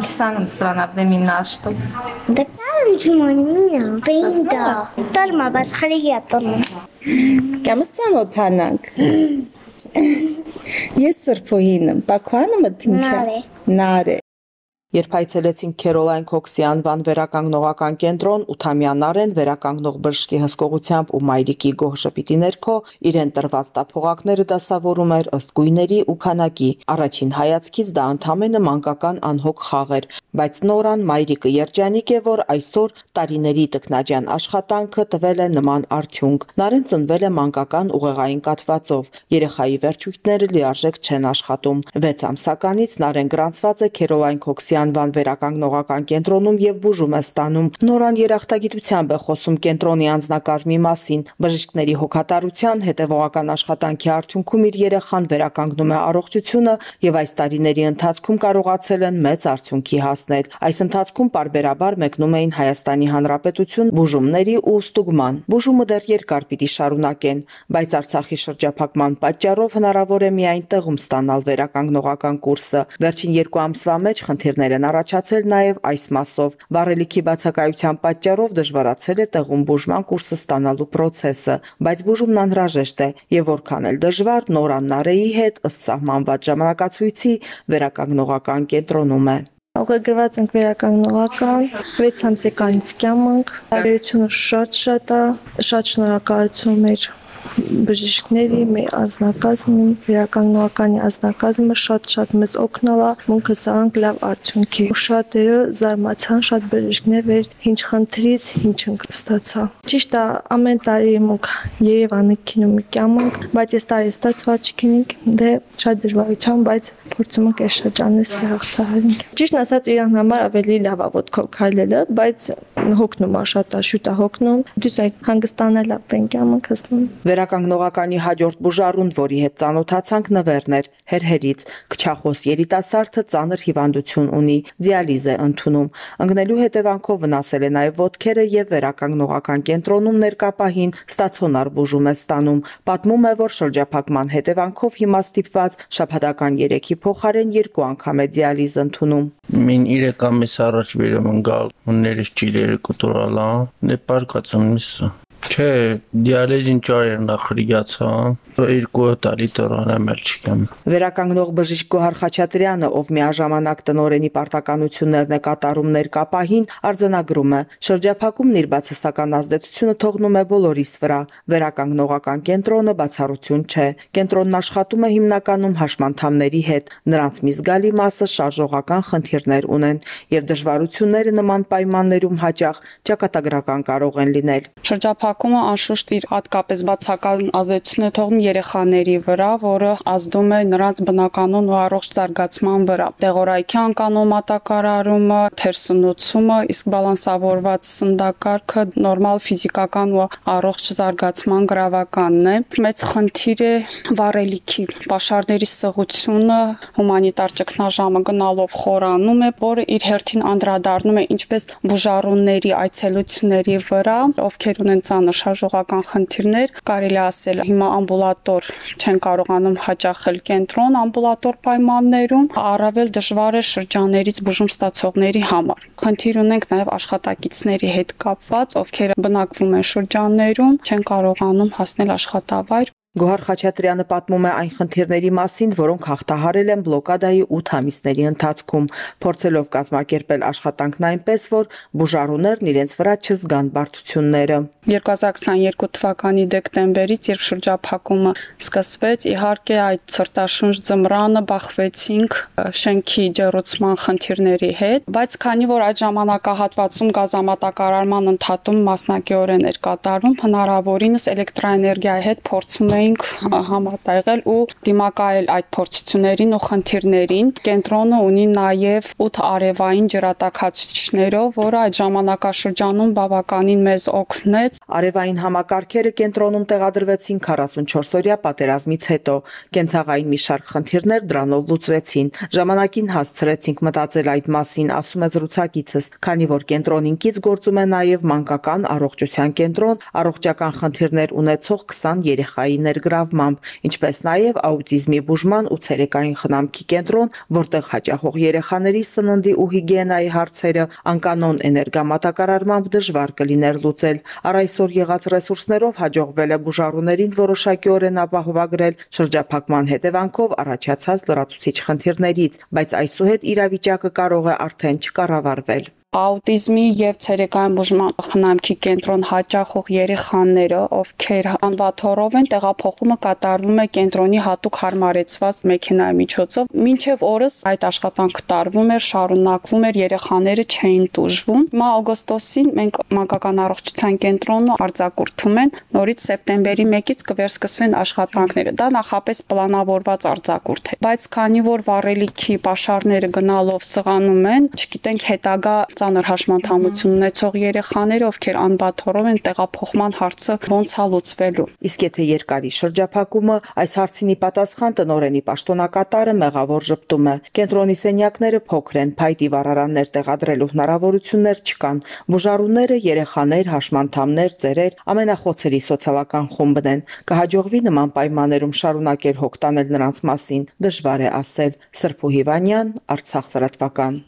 часа странабдемина что? Да там чуманина, пинда. Торма басхалия торма. Կամս ծանոթանանք։ Ես Սրփոհին եմ, Պակվանը մտինչա։ Նարե։ Նարե։ Երբ այցելեցինք Քերոլայն Քոքսի անվան վերականգնողական կենտրոն, Ութամյանարեն վերականգնող բժշկի հսկողությամբ ու մայրիկի գոհ շպիտի ներքո իրեն տրված տափողակները դասավորում էր ըստ գույների ու քանակի։ Առաջին հայացքից դա ընդամենը մանկական անհոգ խաղ էր, բայց Նորան մայրիկը երջանիկ է, որ այսօր տարիների տքնաջան աշխատանքը տվել է նման արդյունք։ Նարեն ծնվել է մանկական ուղեղային կաթվածով։ Երեխայի վերջույթները լիարժեք չեն աշխատում։ 6 ամսականից Նարեն գրանցված է Քերոլայն Քոքսի անվան վերականգնողական կենտրոնում եւ բուժում է ստանում։ Նորան երախտագիտությամբ է խոսում կենտրոնի անձնակազմի մասին։ Բժիշկների հոգատարության հետևողական աշխատանքի արդյունքում իր երեխան վերականգնում է առողջությունը եւ այս տարիների ընթացքում կարողացել են մեծ արդյունքի հասնել։ Այս ընթացքում parberabar մեկնում էին Հայաստանի Հանրապետություն բուժումների ու ստուգման։ Բուժումը դեռ երկար պիտի շարունակեն, բայց Արցախի շրջափակման պատճառով հնարավոր է միայն տեղում ստանալ վերականգնողական կուրսը։ Վերջին երկու ամսվա մեջ խնդիրներ են առաջացել նաև այս մասով։ Վառելիքի բացակայության պատճառով դժվարացել է տեղում բուժման կուրսը ստանալու process-ը, բայց բուժումն անհրաժեշտ է եւ որքան էլ դժվար Նորան Նարեի հետ ըստ սահմանված ժամանակացույցի վերականգնողական կենտրոնում է։ Ուղղագրված ենք վերականգնողական 6 ամսեկանից կյամ ենք։ Բարերությունը շատ շատ է, շատ շնորհակալություն մեր բժիշկների, մեր անձնակազմի, վերականգնողականի անձնակազմը շատ-շատ մեզ օգնալ է, մունքը սրանք լավ արդյունքի։ Շատերը զարմացան, շատ բժիշկներ վեր ինչ խնդրից, ինչ ենք ստացա։ Ճիշտ է, ամեն տարի մուք Երևանը քինում կյանք, բայց այս տարի ստացված չքինենք, դե շատ դժվարությամբ, բայց փորձում ենք այս շրջանից հաղթահարենք։ Ճիշտ ասած, իրան համար ավելի լավ է ոտքով քայլելը, բայց հոգնում է շատ է, շուտ է հոգնում։ Դուս այդ հանգստանել ապեն կյանք հասնում։ Վերականգնողականի հաջորդ բուժարուն, որի հետ ծանոթացանք նվերն էր, հերհերից։ Քչախոս երիտասարդը ծանր հիվանդություն ունի, դիալիզ է ընդունում։ Ընկնելու հետևանքով վնասել է նաև ոտքերը եւ վերականգնողական կենտրոնում ներկապահին ստացոնար բուժում է ստանում։ Պատմում է, որ շրջափակման հետևանքով հիմա ստիպված շաբաթական 3-ի փոխարեն 2 անգամ է դիալիզ ընդունում։ Մին 3 ամիս առաջ վերում ընկալ, ուներս ճիլերը կտորալա, դե պարկացում միսը։ Չէ, դիալեզին ճարեր նախրիացան, երկու տարի տրոնեմ էլ չկեմ։ Վերականգնող բժիշկ Գոհար Խաչատրյանը, ով միաժամանակ տնորենի պարտականություններն է կատարում ներկապահին, արձանագրում է. շրջափակումն իր բացասական ազդեցությունը թողնում է բոլորիս վրա։ Վերականգնողական կենտրոնը բացառություն չէ։ Կենտրոնն աշխատում է հիմնականում հաշմանդամների հետ։ Նրանց մի զգալի մասը շարժողական խնդիրներ ունեն եւ դժվարությունները նման պայմաններում հաճախ ճակատագրական կարող են լինել։ Շրջափակումը անշուշտ իր հատկապես բացական ազդեցություն է թողնում երեխաների վրա, որը ազդում է նրանց բնականon ու առողջ զարգացման վրա։ Դեղորայքի անկանոն մատակարարումը, թերսնուցումը, իսկ բալանսավորված սննդակարգը նորմալ ֆիզիկական ու առողջ զարգացման գրավականն է։ Մեծ խնդիր է վառելիքի, pašարների սղությունը, հումանիտար ճգնաժամը գնալով խորանում է, որը իր հերթին անդրադառնում է ինչպես բուժառունների այցելությունների վրա, ովքեր ունեն ծանր շարժողական խնդիրներ, կարելի ասել հիմա ամբուլատոր չեն կարողանում հաճախել կենտրոն ամբուլատոր պայմաններում, առավել դժվար է շրջաներից բուժում ստացողների համար։ Խնդիր ունենք նաև աշխատակիցների հետ կապված, ովքեր բնակվում են շրջաններում, չեն կարողանում հասնել աշխատավայր Գոհար Խաչատրյանը պատմում է այն խնդիրների մասին, որոնք հաղթահարել են բլոկադայի 8 ամիսների ընթացքում, փորձելով կազմակերպել աշխատանքն այնպես, որ բուժառուներն իրենց վրա չզգան բարդությունները։ 2022 թվականի դեկտեմբերից, երբ շրջափակումը սկսվեց, իհարկե այդ ցրտաշունչ ձմռանը բախվեցինք շենքի ջերուցման խնդիրների հետ, բայց քանի որ այդ ժամանակահատվածում գազամատակարարման ընդհատում մասնակիորեն էր կատարում, հնարավորինս էլեկտրաէներգիայի հետ փորձում էինք համատեղել ու դիմակայել այդ փորձություններին ու խնդիրներին։ Կենտրոնը ունի նաև 8 արևային ջրատակացուցիչներով, որը այդ ժամանակաշրջանում բավականին մեզ օգնեց Արևային համակարգերը կենտրոնում տեղադրվեցին 44-օրյա պատերազմից հետո։ Կենցաղային մի շարք խնդիրներ դրանով լուծվեցին։ Ժամանակին հասցրեցինք մտածել այդ մասին, ասում է զրուցակիցս, քանի որ կենտրոնին կից գործում է նաև մանկական առողջության կենտրոն, առողջական խնդիրներ ունեցող 20 երեխայի ներգրավմամբ, ինչպես նաև աուտիզմի բուժման ու ցերեկային խնամքի կենտրոն, որտեղ հաճախող երեխաների սննդի ու հիգիենայի հարցերը անկանոն էներգամատակարարմամբ դժվար կլիներ լուծել։ Առ այսօր եղած ռեսուրսներով հաջողվել է բուժառուներին որոշակիորեն ապահովագրել շրջափակման հետևանքով առաջացած լրացուցիչ խնդիրներից, բայց այսուհետ իրավիճակը կարող է արդեն չկառավարվել աուտիզմի եւ ցերեկային բուժման խնամքի կենտրոն հաճախող երեխաները, ովքեր անվաթորով են, տեղափոխումը կատարվում է կենտրոնի հատուկ հարմարեցված մեքենայի միջոցով։ Մինչև օրս այդ աշխատանքը տարվում էր, շարունակվում էր, երեխաները չէին տուժվում։ Հիմա օգոստոսին մենք մանկական առողջության կենտրոնը արձակուրդում են, նորից սեպտեմբերի 1-ից կվերսկսվեն աշխատանքները։ Դա նախապես պլանավորված արձակուրդ է, բայց քանի որ վառելիքի pašարները գնալով սղանում են, չգիտենք հետագա ծանր հաշմանդամություն ունեցող երեխաները, ովքեր անբաթորով են տեղափոխման հարցը ոնց է լուծվելու։ Իսկ եթե երկարի շրջափակումը այս հարցինի պատասխան տնորենի պաշտոնակատարը մեղավոր ճպտում է։ Կենտրոնի սենյակները փոքր են, փայտի վառարաններ տեղադրելու հնարավորություններ չկան։ Բուժառուները, երեխաներ, հաշմանդամներ, ծերեր ամենախոցերի սոցիալական խումբն են։ Կհաջողվի նման պայմաններում շարունակել հոգ տանել նրանց մասին, դժվար է ասել։ Սրփու Հիվանյան, Արցախ լրատվական։